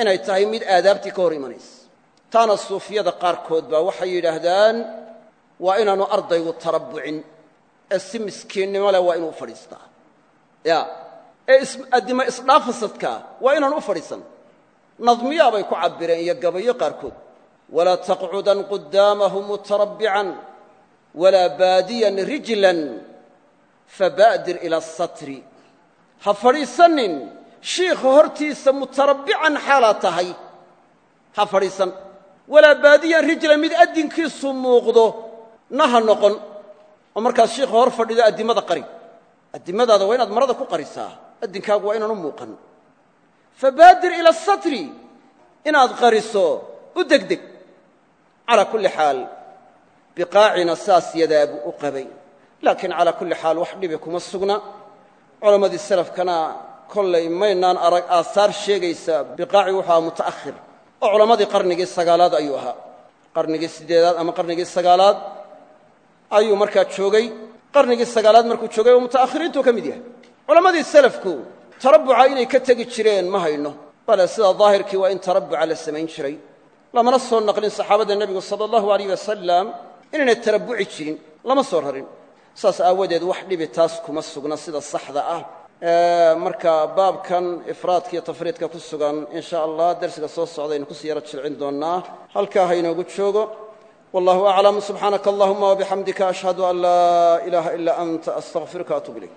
inay tahay mid aadaabtii ka hor imanaysa taana suufiyada qaarkood baa waxay yidhaahdaan waa inaanu ardaygu tarabucin ee si miskiinnimo leh waa inuu u fadhiistaa. Ya. Ee addimo isdhaafasadka waa inaanu u fadhiisan. Nadmiyaa bay ku cabbireen iyo gabayo qaarkood. Walaa taqcudan qudaamahu mutarabbican walaa baadiyan rijlan faba'dir ila asatri ha fadhiisanin shiikha hortiisa mutarabbican xaalaad tahay. Ha fadhiisan walaa baadiyan rijlan mid addinkiisu muuqdo na ha noqon. Oo markaas shiikha hor fadhido addimada qari. Addimadaada waa inaad marada ku qarisaa. Addinkaagu waa inaanu muuqan. Fabaadir ila asatri inaad qariso u degdeg. Calaa kulli xaal biqaacina saas yadaa buu u qabay. Laakiin calaa kulli xaal wax dhibi kuma sugna. Culammadii salafkana kollay maynaan arag aasaar sheegaysa biqaaci wuxuu ahaa muta'ahir oo culammadii qarnigii sagaalaad ayuu ahaa. Qarnigii siddeedaad ama qarnigii sagaalaad ayuu markaa joogay. Qarnigii sagaalaad markuu joogay oo muta'ahiriintuu ka mid yahay. Culammadii salafku tarabuca inay ka tegi jireen ma hayno. Bale sida daahirkii waa in tarabuca la samayn jiray. Lamana soo naqlin saxaabadda nebigu sala allahu alayh wasalam inaynay tarabuci jirin lama soo rarin. Saas aawadeed wax dhibi taas kuma sugna sida saxda ah marka baabkan ifraadka iyo tafriidka ku sugan in sha allah dersiga soo socdaynu ku sii yaro jilcin doonnaa. Halkaa ha inoogu joogo wallahu aclam subxaanaka allahuma wabixamdika ashhadu an laa ilaaha ilaa anta astaqfiruka atub ilayk